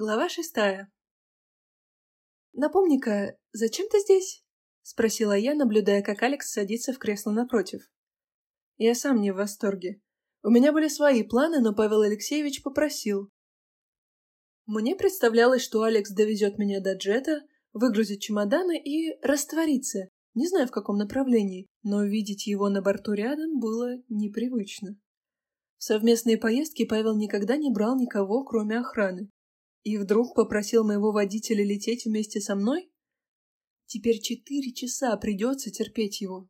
Глава шестая. «Напомни-ка, зачем ты здесь?» — спросила я, наблюдая, как Алекс садится в кресло напротив. Я сам не в восторге. У меня были свои планы, но Павел Алексеевич попросил. Мне представлялось, что Алекс довезет меня до джета, выгрузит чемоданы и растворится, не знаю в каком направлении, но видеть его на борту рядом было непривычно. В совместные поездки Павел никогда не брал никого, кроме охраны. И вдруг попросил моего водителя лететь вместе со мной? Теперь четыре часа придется терпеть его.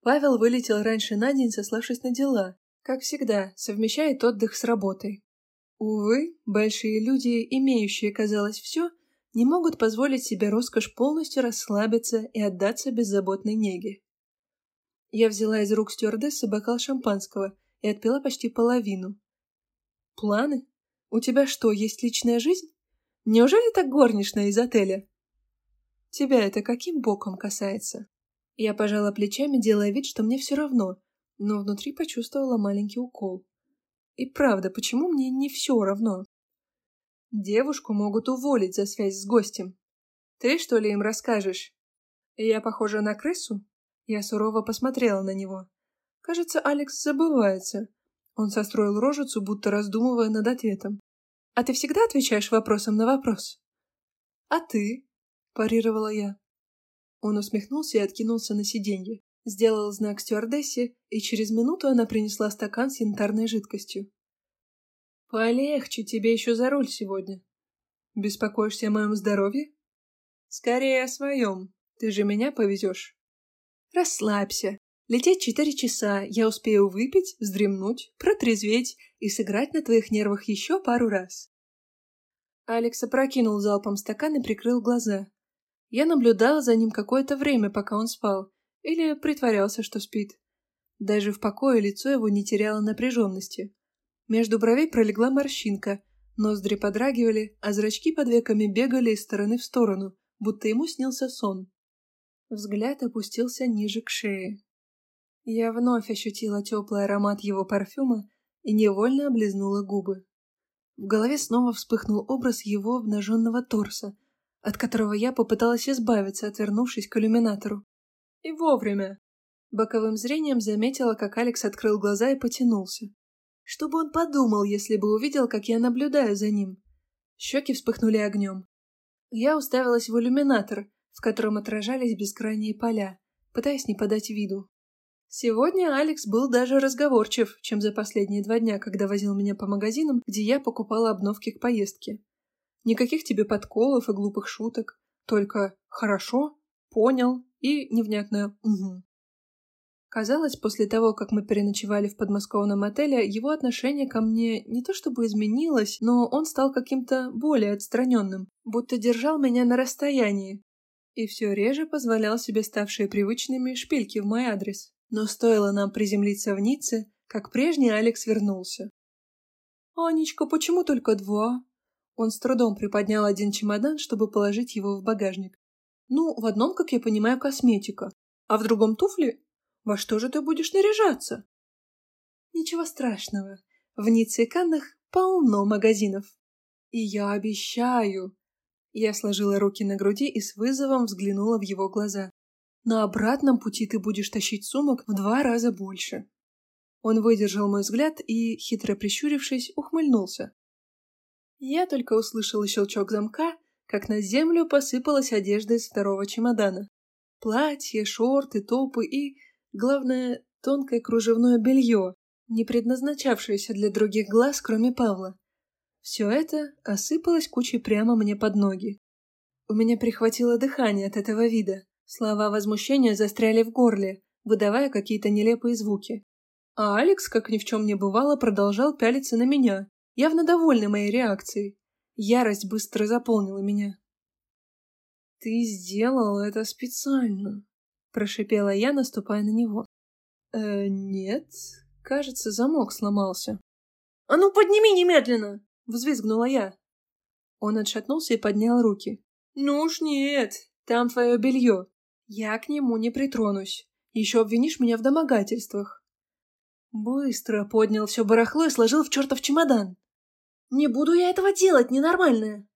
Павел вылетел раньше на день, сославшись на дела. Как всегда, совмещает отдых с работой. Увы, большие люди, имеющие, казалось, все, не могут позволить себе роскошь полностью расслабиться и отдаться беззаботной неге. Я взяла из рук стюардессы бокал шампанского и отпила почти половину. Планы? У тебя что, есть личная жизнь? Неужели так горничная из отеля? Тебя это каким боком касается? Я пожала плечами, делая вид, что мне все равно, но внутри почувствовала маленький укол. И правда, почему мне не все равно? Девушку могут уволить за связь с гостем. Ты, что ли, им расскажешь? Я похожа на крысу? Я сурово посмотрела на него. Кажется, Алекс забывается. Он состроил рожицу, будто раздумывая над ответом. «А ты всегда отвечаешь вопросом на вопрос?» «А ты?» – парировала я. Он усмехнулся и откинулся на сиденье, сделал знак стюардессе, и через минуту она принесла стакан с янтарной жидкостью. «Полегче тебе еще за руль сегодня. Беспокоишься о моем здоровье?» «Скорее о своем. Ты же меня повезешь». «Расслабься. Лететь четыре часа, я успею выпить, вздремнуть, протрезветь и сыграть на твоих нервах еще пару раз. Алекс опрокинул залпом стакан и прикрыл глаза. Я наблюдала за ним какое-то время, пока он спал, или притворялся, что спит. Даже в покое лицо его не теряло напряженности. Между бровей пролегла морщинка, ноздри подрагивали, а зрачки под веками бегали из стороны в сторону, будто ему снился сон. Взгляд опустился ниже к шее. Я вновь ощутила теплый аромат его парфюма и невольно облизнула губы. В голове снова вспыхнул образ его обнаженного торса, от которого я попыталась избавиться, отвернувшись к иллюминатору. И вовремя. Боковым зрением заметила, как Алекс открыл глаза и потянулся. Что бы он подумал, если бы увидел, как я наблюдаю за ним? Щеки вспыхнули огнем. Я уставилась в иллюминатор, в котором отражались бескрайние поля, пытаясь не подать виду. Сегодня Алекс был даже разговорчив, чем за последние два дня, когда возил меня по магазинам, где я покупала обновки к поездке. Никаких тебе подколов и глупых шуток, только «хорошо», «понял» и невнятное «угу». Казалось, после того, как мы переночевали в подмосковном отеле, его отношение ко мне не то чтобы изменилось, но он стал каким-то более отстраненным, будто держал меня на расстоянии, и все реже позволял себе ставшие привычными шпильки в мой адрес. Но стоило нам приземлиться в Ницце, как прежний Алекс вернулся. «Анечка, почему только два?» Он с трудом приподнял один чемодан, чтобы положить его в багажник. «Ну, в одном, как я понимаю, косметика, а в другом туфли. Во что же ты будешь наряжаться?» «Ничего страшного. В Ницце и Каннах полно магазинов. И я обещаю...» Я сложила руки на груди и с вызовом взглянула в его глаза. На обратном пути ты будешь тащить сумок в два раза больше. Он выдержал мой взгляд и, хитро прищурившись, ухмыльнулся. Я только услышала щелчок замка, как на землю посыпалась одежда из второго чемодана. Платье, шорты, топы и, главное, тонкое кружевное белье, не предназначавшееся для других глаз, кроме Павла. Все это осыпалось кучей прямо мне под ноги. У меня прихватило дыхание от этого вида. Слова возмущения застряли в горле, выдавая какие-то нелепые звуки. А Алекс, как ни в чем не бывало, продолжал пялиться на меня, явно довольный моей реакцией. Ярость быстро заполнила меня. «Ты сделал это специально», — прошипела я, наступая на него. «Э, нет, кажется, замок сломался». «А ну, подними немедленно!» — взвизгнула я. Он отшатнулся и поднял руки. «Ну уж нет, там твое белье. Я к нему не притронусь. Еще обвинишь меня в домогательствах. Быстро поднял все барахло и сложил в чертов чемодан. Не буду я этого делать, ненормальная!»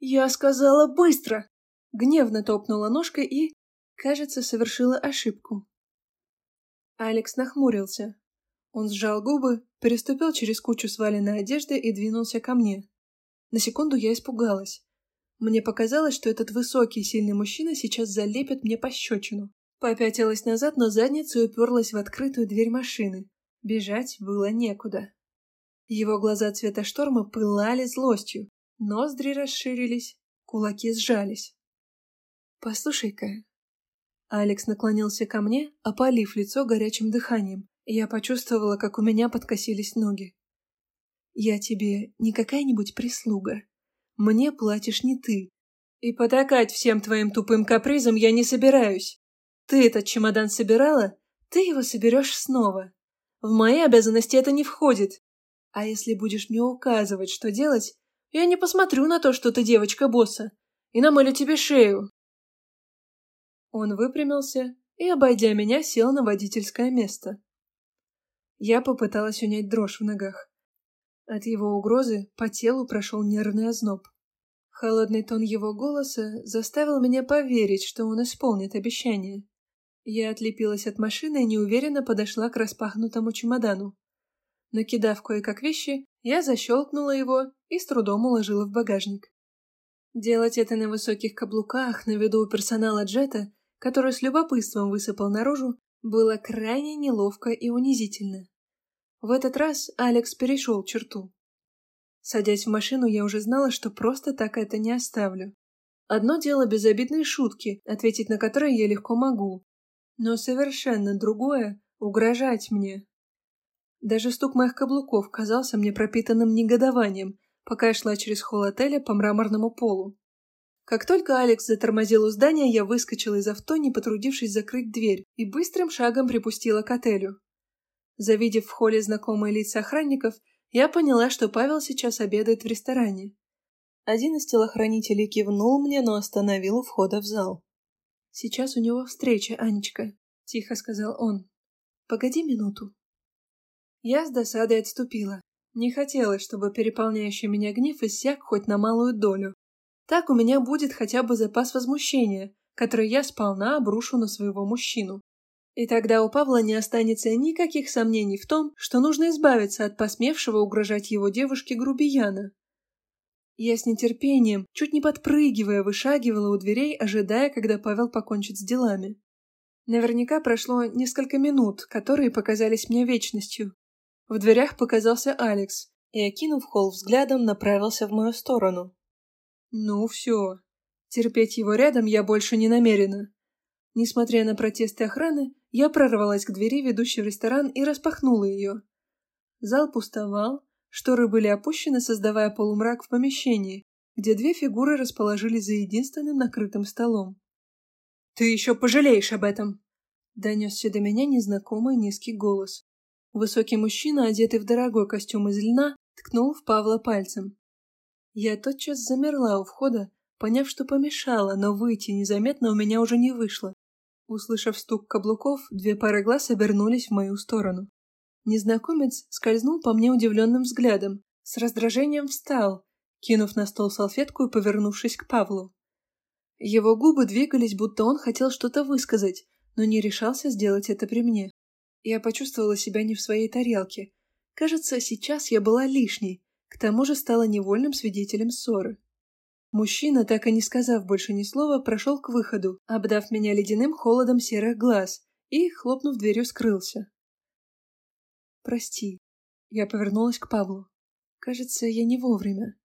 «Я сказала быстро!» Гневно топнула ножкой и, кажется, совершила ошибку. Алекс нахмурился. Он сжал губы, переступил через кучу сваленной одежды и двинулся ко мне. На секунду я испугалась. Мне показалось, что этот высокий и сильный мужчина сейчас залепит мне пощечину. Попятилась назад, но задницей уперлась в открытую дверь машины. Бежать было некуда. Его глаза цвета шторма пылали злостью, ноздри расширились, кулаки сжались. «Послушай-ка». Алекс наклонился ко мне, опалив лицо горячим дыханием, я почувствовала, как у меня подкосились ноги. «Я тебе не какая-нибудь прислуга. Мне платишь не ты. И потакать всем твоим тупым капризам я не собираюсь. Ты этот чемодан собирала, ты его соберешь снова. В мои обязанности это не входит. А если будешь мне указывать, что делать, я не посмотрю на то, что ты девочка босса, и намылю тебе шею. Он выпрямился и, обойдя меня, сел на водительское место. Я попыталась унять дрожь в ногах. От его угрозы по телу прошел нервный озноб. Холодный тон его голоса заставил меня поверить, что он исполнит обещание. Я отлепилась от машины и неуверенно подошла к распахнутому чемодану. Накидав кое-как вещи, я защелкнула его и с трудом уложила в багажник. Делать это на высоких каблуках на виду у персонала джета который с любопытством высыпал наружу, было крайне неловко и унизительно. В этот раз Алекс перешел черту. Садясь в машину, я уже знала, что просто так это не оставлю. Одно дело безобидные шутки, ответить на которые я легко могу. Но совершенно другое — угрожать мне. Даже стук моих каблуков казался мне пропитанным негодованием, пока я шла через холл отеля по мраморному полу. Как только Алекс затормозил у здания, я выскочила из авто, не потрудившись закрыть дверь, и быстрым шагом припустила к отелю. Завидев в холле знакомые лица охранников, я поняла, что Павел сейчас обедает в ресторане. Один из телохранителей кивнул мне, но остановил у входа в зал. «Сейчас у него встреча, Анечка», — тихо сказал он. «Погоди минуту». Я с досадой отступила. Не хотелось, чтобы переполняющий меня гнев иссяк хоть на малую долю. Так у меня будет хотя бы запас возмущения, который я сполна обрушу на своего мужчину. И тогда у Павла не останется никаких сомнений в том, что нужно избавиться от посмевшего угрожать его девушке грубияна. Я с нетерпением, чуть не подпрыгивая, вышагивала у дверей, ожидая, когда Павел покончит с делами. Наверняка прошло несколько минут, которые показались мне вечностью. В дверях показался Алекс и, окинув холл взглядом, направился в мою сторону. Ну все. Терпеть его рядом я больше не намерена. Несмотря на протесты охраны, я прорвалась к двери, ведущей в ресторан, и распахнула ее. Зал пустовал, шторы были опущены, создавая полумрак в помещении, где две фигуры расположились за единственным накрытым столом. «Ты еще пожалеешь об этом!» — донесся до меня незнакомый низкий голос. Высокий мужчина, одетый в дорогой костюм из льна, ткнул в Павла пальцем. Я тотчас замерла у входа, поняв, что помешала, но выйти незаметно у меня уже не вышло. Услышав стук каблуков, две пары глаз обернулись в мою сторону. Незнакомец скользнул по мне удивленным взглядом, с раздражением встал, кинув на стол салфетку и повернувшись к Павлу. Его губы двигались, будто он хотел что-то высказать, но не решался сделать это при мне. Я почувствовала себя не в своей тарелке. Кажется, сейчас я была лишней, к тому же стала невольным свидетелем ссоры. Мужчина, так и не сказав больше ни слова, прошел к выходу, обдав меня ледяным холодом серых глаз и, хлопнув дверью, скрылся. «Прости». Я повернулась к Павлу. «Кажется, я не вовремя».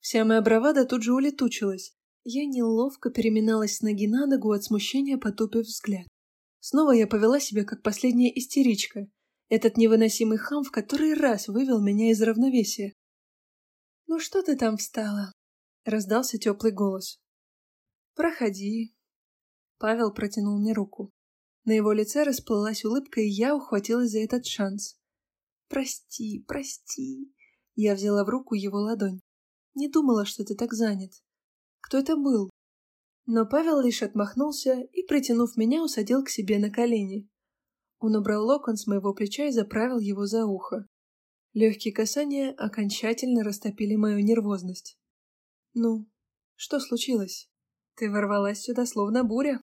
Вся моя бравада тут же улетучилась. Я неловко переминалась с ноги на ногу от смущения, потупив взгляд. Снова я повела себя как последняя истеричка, этот невыносимый хам в который раз вывел меня из равновесия. «Ну что ты там встала?» — раздался теплый голос. «Проходи». Павел протянул мне руку. На его лице расплылась улыбка, и я ухватилась за этот шанс. «Прости, прости». Я взяла в руку его ладонь. Не думала, что ты так занят. Кто это был? Но Павел лишь отмахнулся и, притянув меня, усадил к себе на колени. Он убрал локон с моего плеча и заправил его за ухо. Легкие касания окончательно растопили мою нервозность. «Ну, что случилось? Ты ворвалась сюда словно буря».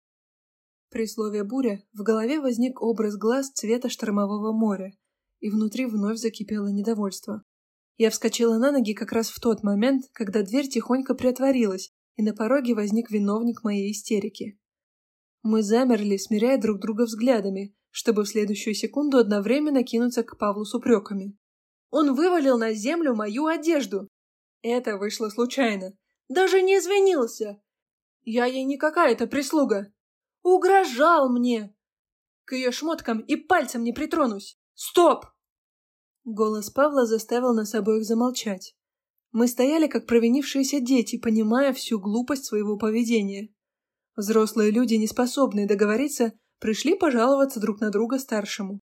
При слове «буря» в голове возник образ глаз цвета штормового моря, и внутри вновь закипело недовольство. Я вскочила на ноги как раз в тот момент, когда дверь тихонько приотворилась, и на пороге возник виновник моей истерики. Мы замерли, смиряя друг друга взглядами, чтобы в следующую секунду одновременно кинуться к Павлу с упреками. Он вывалил на землю мою одежду. Это вышло случайно. Даже не извинился. Я ей не какая-то прислуга. Угрожал мне. К ее шмоткам и пальцем не притронусь. Стоп! Голос Павла заставил нас обоих замолчать. Мы стояли как провинившиеся дети, понимая всю глупость своего поведения. Взрослые люди, не способные договориться, пришли пожаловаться друг на друга старшему.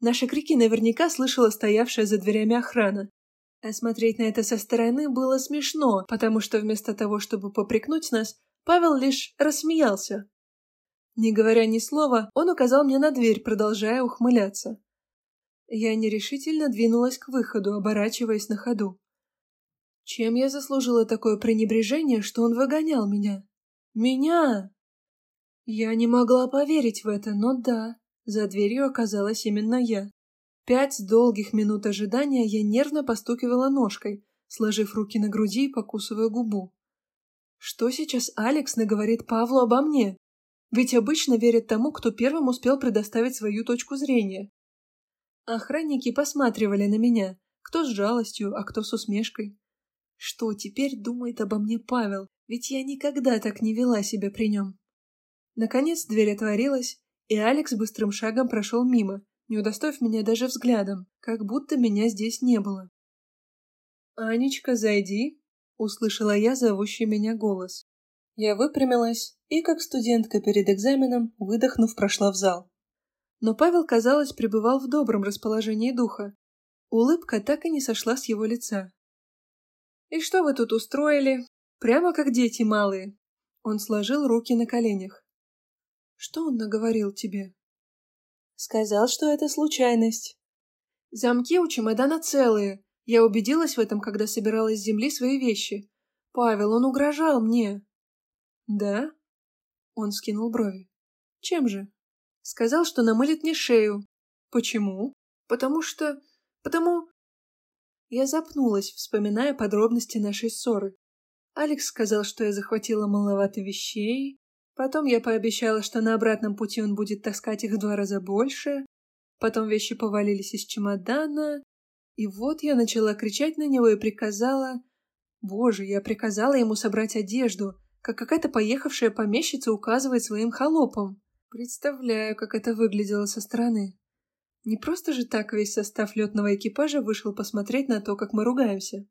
Наши крики наверняка слышала стоявшая за дверями охрана. А смотреть на это со стороны было смешно, потому что вместо того, чтобы попрекнуть нас, Павел лишь рассмеялся. Не говоря ни слова, он указал мне на дверь, продолжая ухмыляться. Я нерешительно двинулась к выходу, оборачиваясь на ходу. Чем я заслужила такое пренебрежение, что он выгонял меня? Меня! Я не могла поверить в это, но да, за дверью оказалась именно я. Пять долгих минут ожидания я нервно постукивала ножкой, сложив руки на груди и покусывая губу. Что сейчас Алекс наговорит Павлу обо мне? Ведь обычно верят тому, кто первым успел предоставить свою точку зрения. Охранники посматривали на меня, кто с жалостью, а кто с усмешкой. Что теперь думает обо мне Павел, ведь я никогда так не вела себя при нем. Наконец дверь отворилась, и Алекс быстрым шагом прошел мимо, не удостоив меня даже взглядом, как будто меня здесь не было. «Анечка, зайди», — услышала я зовущий меня голос. Я выпрямилась и, как студентка перед экзаменом, выдохнув, прошла в зал. Но Павел, казалось, пребывал в добром расположении духа. Улыбка так и не сошла с его лица. «И что вы тут устроили? Прямо как дети малые!» Он сложил руки на коленях. «Что он наговорил тебе?» «Сказал, что это случайность. Замки у чемодана целые. Я убедилась в этом, когда собирала с земли свои вещи. Павел, он угрожал мне». «Да?» Он скинул брови. «Чем же?» «Сказал, что намылит мне шею». «Почему?» «Потому что... Потому...» Я запнулась, вспоминая подробности нашей ссоры. Алекс сказал, что я захватила маловато вещей. Потом я пообещала, что на обратном пути он будет таскать их в два раза больше. Потом вещи повалились из чемодана. И вот я начала кричать на него и приказала... Боже, я приказала ему собрать одежду, как какая-то поехавшая помещица указывает своим холопам. Представляю, как это выглядело со стороны. Не просто же так весь состав летного экипажа вышел посмотреть на то, как мы ругаемся.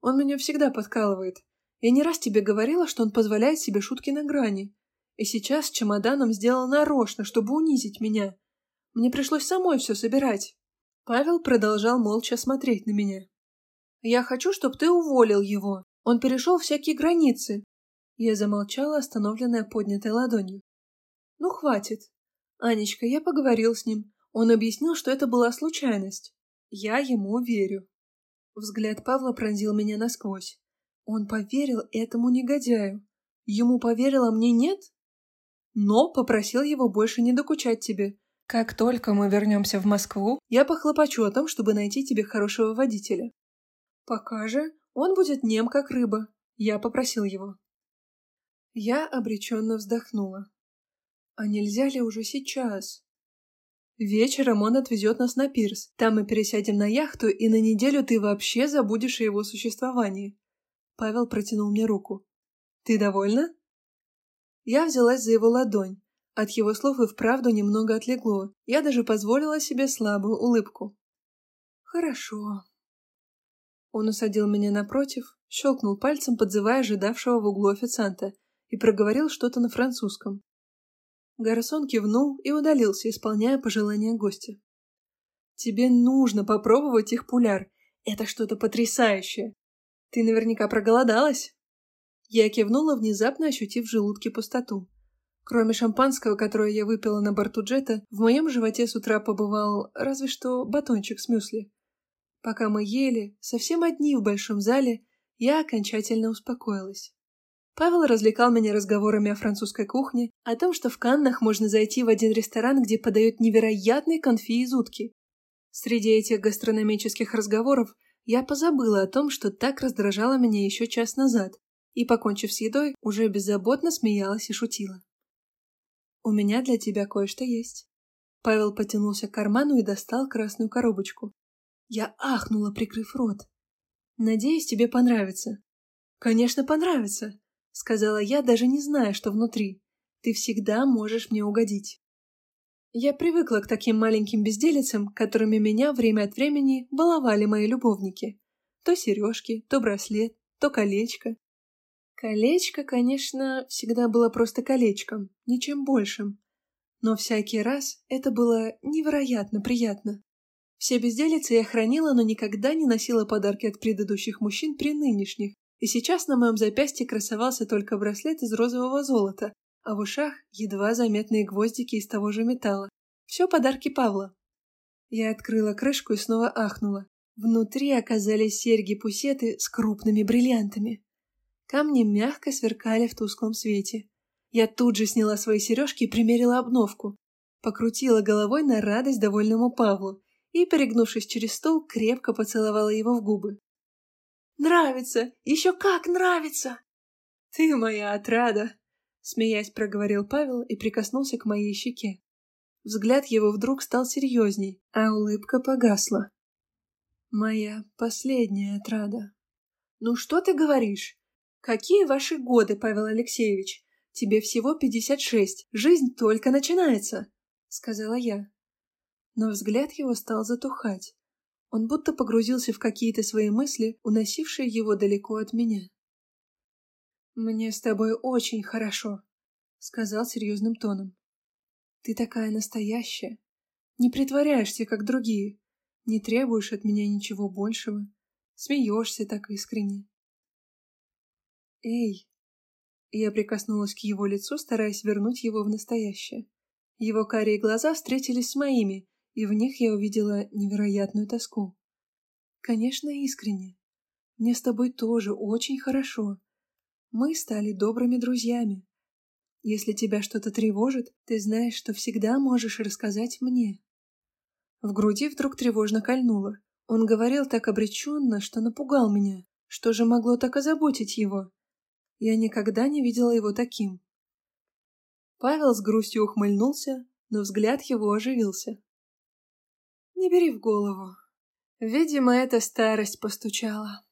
Он меня всегда подкалывает. Я не раз тебе говорила, что он позволяет себе шутки на грани. И сейчас чемоданом сделал нарочно, чтобы унизить меня. Мне пришлось самой все собирать. Павел продолжал молча смотреть на меня. «Я хочу, чтобы ты уволил его. Он перешел всякие границы». Я замолчала, остановленная поднятой ладонью. «Ну, хватит. Анечка, я поговорил с ним. Он объяснил, что это была случайность. Я ему верю. Взгляд Павла пронзил меня насквозь. Он поверил этому негодяю. Ему поверила, мне нет? Но попросил его больше не докучать тебе. Как только мы вернемся в Москву, я похлопочу о том, чтобы найти тебе хорошего водителя. Пока же он будет нем, как рыба. Я попросил его. Я обреченно вздохнула. А нельзя ли уже сейчас? Вечером он отвезет нас на пирс. Там мы пересядем на яхту, и на неделю ты вообще забудешь о его существовании. Павел протянул мне руку. Ты довольна? Я взялась за его ладонь. От его слов и вправду немного отлегло. Я даже позволила себе слабую улыбку. Хорошо. Он усадил меня напротив, щелкнул пальцем, подзывая ожидавшего в углу официанта, и проговорил что-то на французском. Гарсон кивнул и удалился, исполняя пожелания гостя. «Тебе нужно попробовать их пуляр. Это что-то потрясающее. Ты наверняка проголодалась?» Я кивнула, внезапно ощутив в желудке пустоту. Кроме шампанского, которое я выпила на борту джета, в моем животе с утра побывал разве что батончик с мюсли. Пока мы ели, совсем одни в большом зале, я окончательно успокоилась. Павел развлекал меня разговорами о французской кухне, о том, что в Каннах можно зайти в один ресторан, где подают невероятные конфи из утки. Среди этих гастрономических разговоров я позабыла о том, что так раздражало меня еще час назад, и, покончив с едой, уже беззаботно смеялась и шутила. «У меня для тебя кое-что есть». Павел потянулся к карману и достал красную коробочку. Я ахнула, прикрыв рот. «Надеюсь, тебе понравится». «Конечно, понравится», — сказала я, даже не зная, что внутри. «Ты всегда можешь мне угодить». Я привыкла к таким маленьким безделицам, которыми меня время от времени баловали мои любовники. То сережки, то браслет, то колечко. Колечко, конечно, всегда было просто колечком, ничем большим. Но всякий раз это было невероятно приятно. Все безделицы я хранила, но никогда не носила подарки от предыдущих мужчин при нынешних, и сейчас на моем запястье красовался только браслет из розового золота, а в ушах едва заметные гвоздики из того же металла. Все подарки Павла. Я открыла крышку и снова ахнула. Внутри оказались серьги-пусеты с крупными бриллиантами. Камни мягко сверкали в тусклом свете. Я тут же сняла свои сережки и примерила обновку. Покрутила головой на радость довольному Павлу и, перегнувшись через стол, крепко поцеловала его в губы. Нравится! Еще как нравится!» «Ты моя отрада!» — смеясь проговорил Павел и прикоснулся к моей щеке. Взгляд его вдруг стал серьезней, а улыбка погасла. «Моя последняя отрада». «Ну что ты говоришь? Какие ваши годы, Павел Алексеевич? Тебе всего пятьдесят шесть, жизнь только начинается», — сказала я. Но взгляд его стал затухать, он будто погрузился в какие-то свои мысли, уносившие его далеко от меня. «Мне с тобой очень хорошо», — сказал серьезным тоном. «Ты такая настоящая. Не притворяешься, как другие. Не требуешь от меня ничего большего. Смеешься так искренне». «Эй!» Я прикоснулась к его лицу, стараясь вернуть его в настоящее. Его карие глаза встретились с моими, и в них я увидела невероятную тоску. Конечно, искренне. Мне с тобой тоже очень хорошо. Мы стали добрыми друзьями. Если тебя что-то тревожит, ты знаешь, что всегда можешь рассказать мне. В груди вдруг тревожно кольнуло. Он говорил так обреченно, что напугал меня. Что же могло так озаботить его? Я никогда не видела его таким. Павел с грустью ухмыльнулся, но взгляд его оживился. Не бери в голову. Видимо, эта старость постучала.